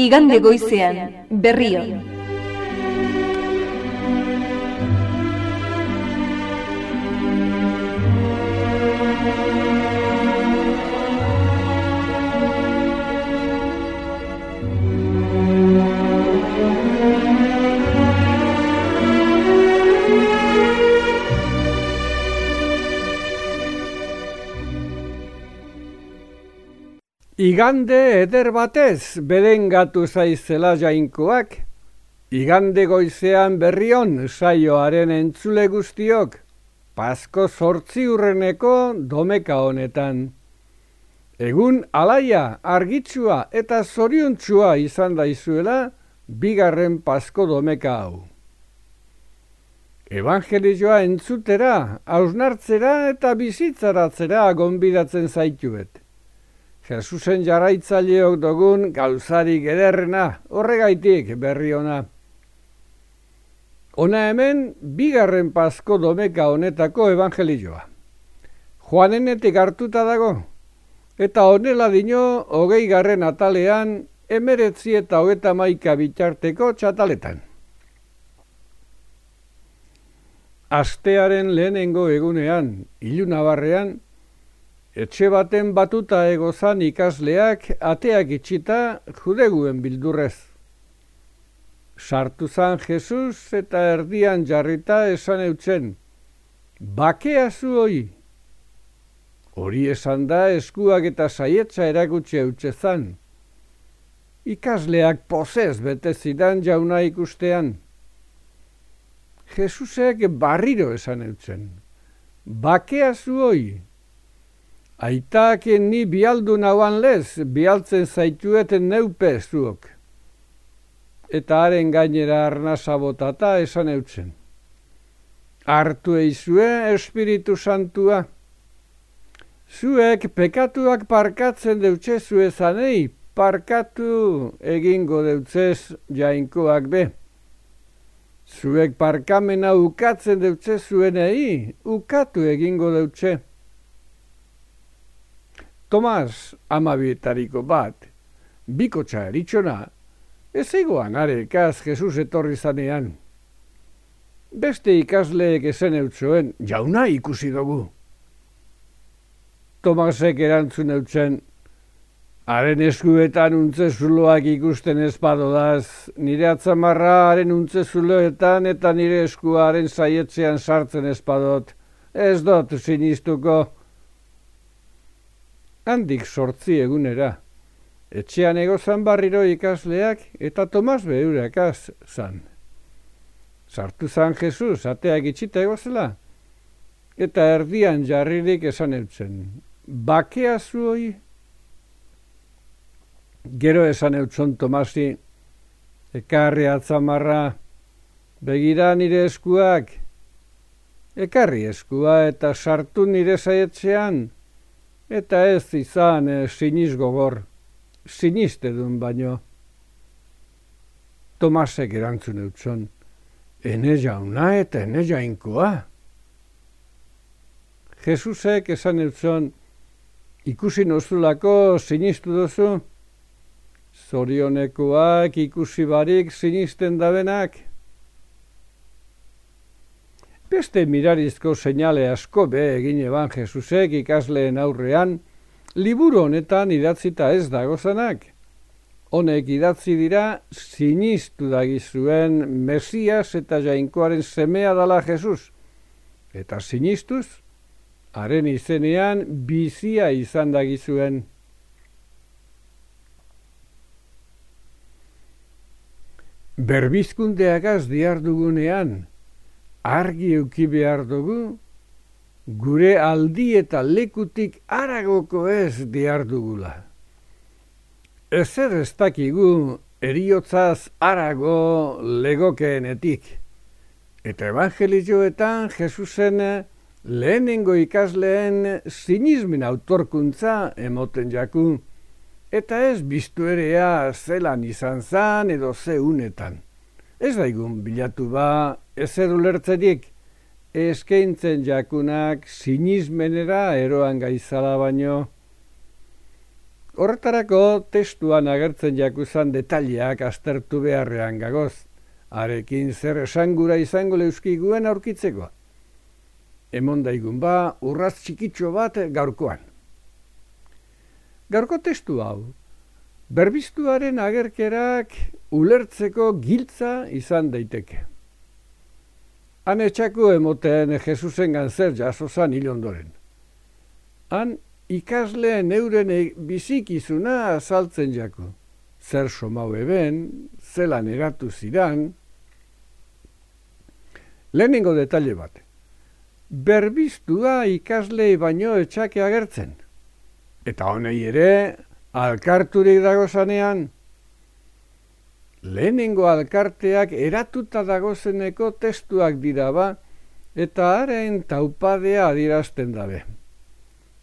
Igande goizean berrion. Igande eder batez bedengatu zaizela jainkoak, igande goizean berrion saioaren entzule guztiok, pasko sortzi urreneko domeka honetan. Egun alaia, argitsua eta zoriontsua izan daizuela, bigarren pasko domeka hau. Evangelioa entzutera, hausnartzera eta bizitzaratzera gonbidatzen zaituet. Jesusen jarraitzaileok dugun gauzari gederrena, horregaitik berri ona. Ona hemen, bigarren pasko domeka honetako evangelioa. Joanenetik hartuta dago, eta honela dino, hogei garren atalean, emeretzi eta hogeta maika bitarteko txataletan. Astearen lehenengo egunean, ilunabarrean, Etxe baten batuta egozan ikasleak ateak itxita judeguen bildurrez. Sartu zan Jesus eta erdian jarrita esan eutzen, bakea zu hoi. Hori esan da eskuak eta saietza erakutsi eutxe zan. Ikasleak posez bete zidan jauna ikustean. Jesusek barriro esan eutzen, bakea zu hoi. Aitak ni bialdu nauan lez, bialtzen zaitueten neupe zuok. Eta haren gainera arnasa botata esan eutzen. Artu eizue Espiritu Santua. Zuek pekatuak parkatzen deutxe zuezanei, parkatu egingo deutzez jainkoak be. Zuek parkamena ukatzen deutxe zuenei, ukatu egingo deutxe. Tomas amabietariko bat, bikotxa eritxona, ez egoan arekaz Jesus etorri zanean. Beste ikasleek esen eutzoen, jauna ikusi dugu. Tomasek erantzun eutzen, haren eskuetan untze zuloak ikusten espadodaz, nire atzamarra haren untze zuloetan eta nire eskuaren zaietzean sartzen espadot, ez dut sinistuko handik sortzi egunera. Etxean egozan barriro ikasleak eta Tomas behurakaz zan. Sartu zan Jesus, ateak itxita egozela, eta erdian jarririk esan eutzen. Bakea zuoi? Gero esan eutzen Tomasi, ekarri atzamarra, begira nire eskuak, ekarri eskua eta sartu nire zaietzean, Eta ez izan e, siniz gogor, siniste duen baino. Tomasek erantzun eutzen, ene jauna eta ene jainkoa. Jesusek esan eutzen, ikusi nozulako sinistu duzu, zorionekoak ikusi barik sinisten dabenak, Beste mirarizko seinale asko be egin eban Jesusek ikasleen aurrean, liburu honetan idatzita ez dagozanak. Honek idatzi dira sinistu dagizuen Mesias eta jainkoaren semea dala Jesus. Eta sinistuz, haren izenean bizia izan dagizuen. Berbizkundeagaz diardugunean, argi euki behar dugu, gure aldi eta lekutik aragoko ez behar dugula. Ez ez dakigu eriotzaz arago legokeenetik. Eta evangelizioetan Jesusen lehenengo ikasleen sinismin autorkuntza emoten jaku, eta ez biztuerea zelan izan zan edo ze unetan. Ez daigun bilatu ba ezer ulertzerik eskaintzen jakunak sinismenera eroan gaizala baino. Horretarako testuan agertzen jakuzan detaliak aztertu beharrean gagoz, arekin zer esangura izango leuskiguen aurkitzeko. Emon daigun ba, urraz txikitxo bat gaurkoan. Gaurko testu hau, berbiztuaren agerkerak ulertzeko giltza izan daiteke. Han etxako emoten Jesusen ganzer jasozan hil ondoren. Han ikasleen euren e bizikizuna azaltzen jako. Zer somau eben, zelan eratu zidan. Lehenengo detalle bat. Berbiztua ikaslei baino etxake agertzen. Eta honei ere, alkarturik dago zanean, lehenengo alkarteak eratuta dagozeneko testuak dira ba, eta haren taupadea adirazten dabe.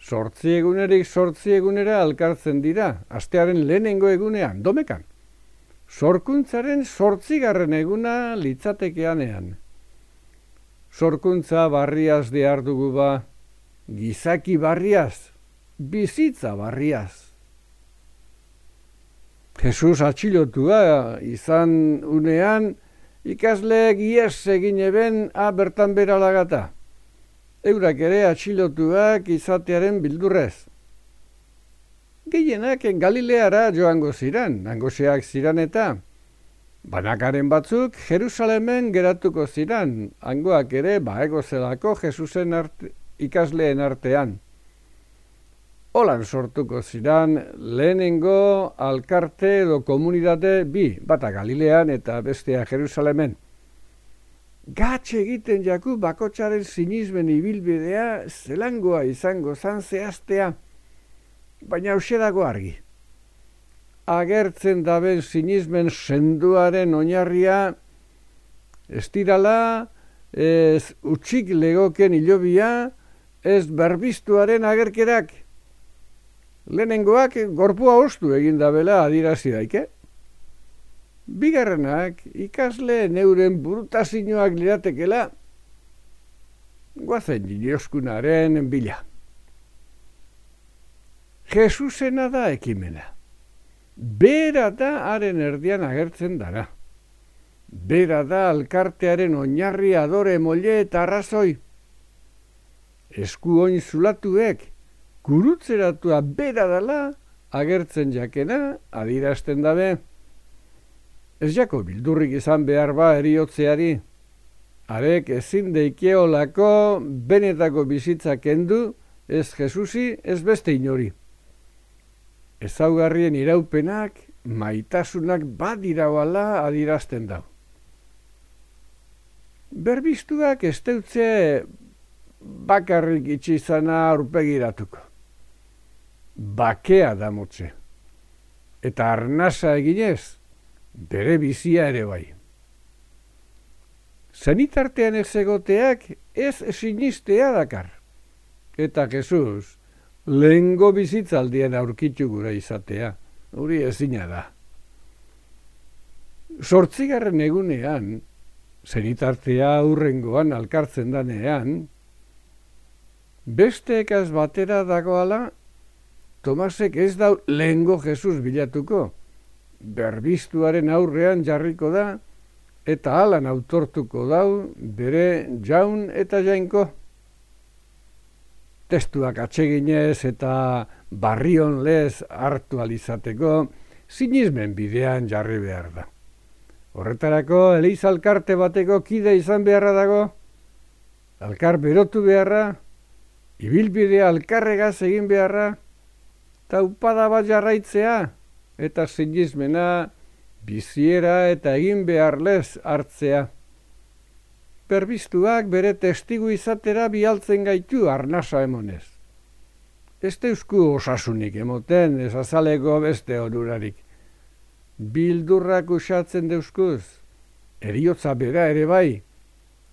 Sortzi egunerik sortzi egunera alkartzen dira, astearen lehenengo egunean, domekan. Sorkuntzaren sortzigarren eguna litzatekeanean. Sorkuntza barriaz dehar dugu ba, gizaki barriaz, bizitza barriaz. Jesus atxilotua izan unean, ikasleek ies egin eben a bertan beralagata eurak ere atxilotuak izatearen bildurrez. Gehienak Galileara joango ziran, angoseak ziran eta, banakaren batzuk Jerusalemen geratuko ziran, angoak ere baego zelako Jesusen ikasleen artean. Holan sortuko ziran lehenengo alkarte edo komunitate bi, bata Galilean eta bestea Jerusalemen gatxe egiten jaku bakotxaren sinizmen ibilbidea zelangoa izango zan zehaztea, baina hause dago argi. Agertzen daben sinizmen senduaren oinarria, ez dirala, ez utxik legoken ilobia, ez berbiztuaren agerkerak. Lehenengoak gorpua ostu egin dabela adirazi daike. Bigarrenak ikasle neuren burutazioak liratekela guazen joskunaren bila. Jesusena da ekimena. Bera da haren erdian agertzen dara. Bera da alkartearen oinarri adore molle eta arrazoi. Esku oin zulatuek, gurutzeratua bera dala agertzen jakena adirazten dabe. Ez jako bildurrik izan behar ba eriotzeari. Arek ezin deikeolako benetako bizitza kendu, ez Jesusi, ez beste inori. Ezaugarrien iraupenak, maitasunak badirauala adirazten dau. Berbiztuak ez deutze bakarrik itxizana urpegiratuko. Bakea damotze. Eta arnasa eginez, bere bizia ere bai. Zenitartean ez egoteak ez sinistea dakar. Eta Jesus, lehengo bizitzaldien aurkitu gura izatea, hori ezina da. Sortzigarren egunean, zenitartea aurrengoan alkartzen danean, beste ekaz batera dagoala, Tomasek ez dau lehengo Jesus bilatuko, berbiztuaren aurrean jarriko da, eta alan autortuko dau bere jaun eta jainko. Testuak atseginez eta barrion lez hartu alizateko, sinizmen bidean jarri behar da. Horretarako, Eliz alkarte bateko kide izan beharra dago, alkar berotu beharra, ibilbidea alkarregaz egin beharra, taupada bat jarraitzea, eta sinizmena biziera eta egin beharlez hartzea. Perbiztuak bere testigu izatera bialtzen gaitu arnasa emonez. Ez teusku osasunik emoten ez azaleko beste onurarik. Bildurrak usatzen deuskuz, eriotza bera ere bai,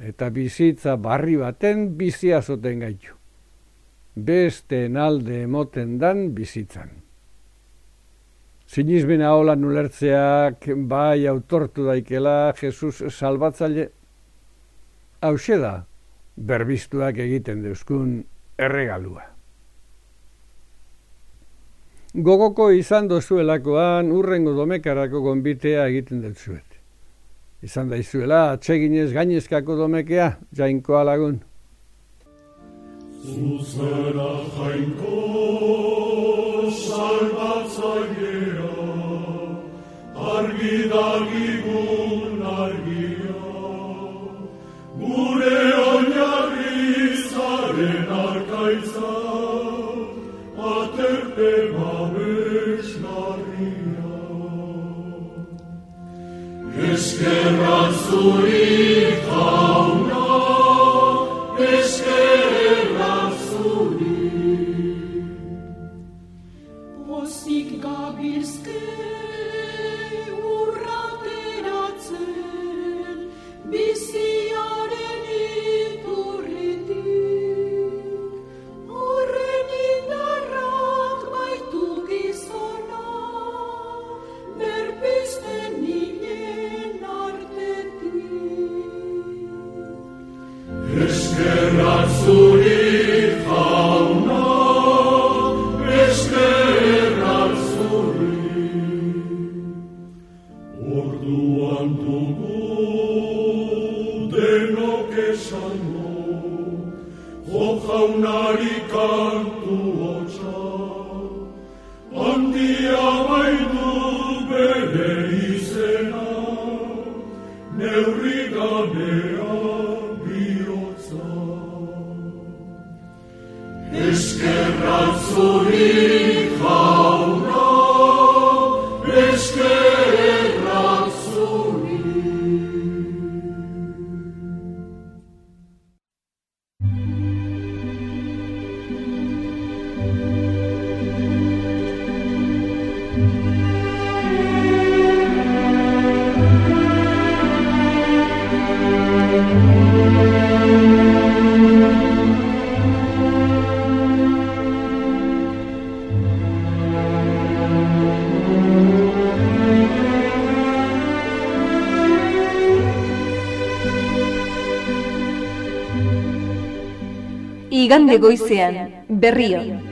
eta bizitza barri baten bizia zoten gaitu beste enalde emoten dan bizitzan. Sinizmen ahola nulertzeak, bai autortu daikela, Jesus salbatzaile. Hau da, berbiztuak egiten deuzkun erregalua. Gogoko izan dozuelakoan urrengo domekarako gonbitea egiten dutzuet. Izan daizuela, atseginez gainezkako domekea, jainkoa lagun. Zuzena jainko salbatzailea, argi dagigun argia, gure oinarri zaren arkaitza, aterpe babes narria. Eskerran zuri Sorir. igande goizean, berrion.